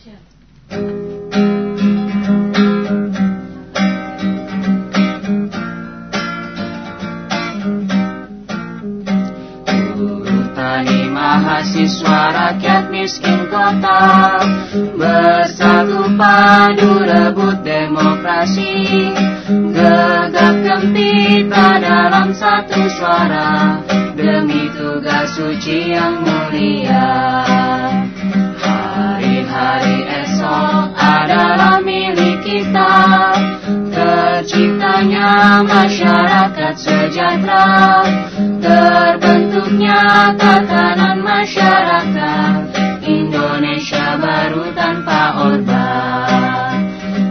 Tani mahasiswa rakyat miskin kota Bersatu padu rebut demokrasi. Gegap gempita dalam satu suara Demi tugas suci yang mulia masyarakat sejahtera. Terbentuknya tatanan masyarakat Indonesia baru tanpa Orba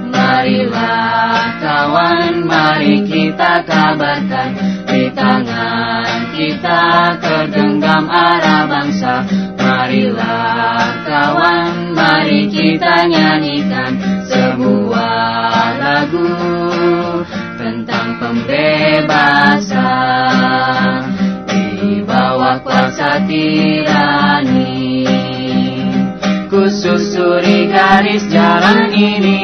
Marilah kawan, mari kita kabarkan Di tangan kita tergenggam arah bangsa. Marilah kawan, mari kita nyanyikan Kususuri garis jalan ini.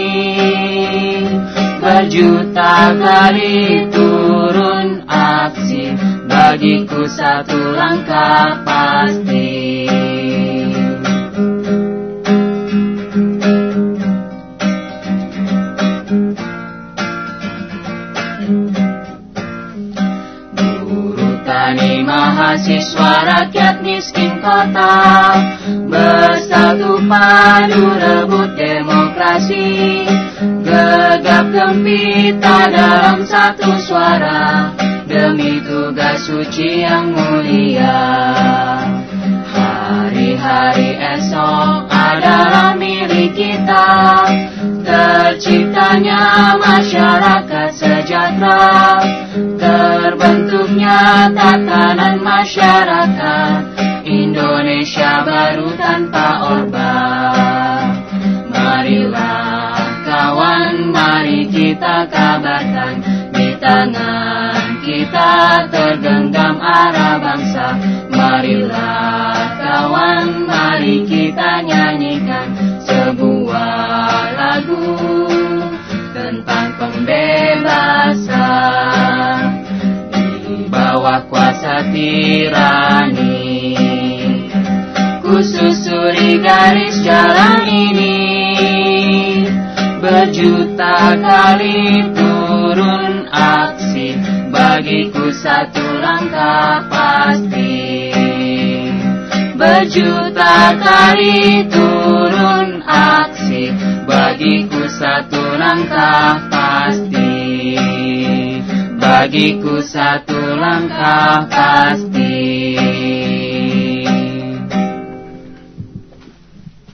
Berjuta kali turun aksi Bagiku satu langkah pasti. Tani mahasiswa rakyat miskin kota padu rebut demokrasi. Gegap gempita dalam satu suara. Demi tugas suci yang mulia. Hari-hari esok adalah milik kita. Terciptanya masyarakat sejahtera. Terbentuknya tatanan masyarakat Indonesia baru tanpa Orba. Marilah kawan, mari kita kabarkan Di tangan kita tergenggam arah bangsa. Marilah kawan, mari kita nyanyikan Sebuah lagu tentang pembebasan. Di bawah kuasa tirani Kususuri garis jalan ini. Berjuta kali turun aksi Bagiku satu langkah pasti. Berjuta kali turun aksi Bagiku satu langkah pasti. Bagiku satu langkah pasti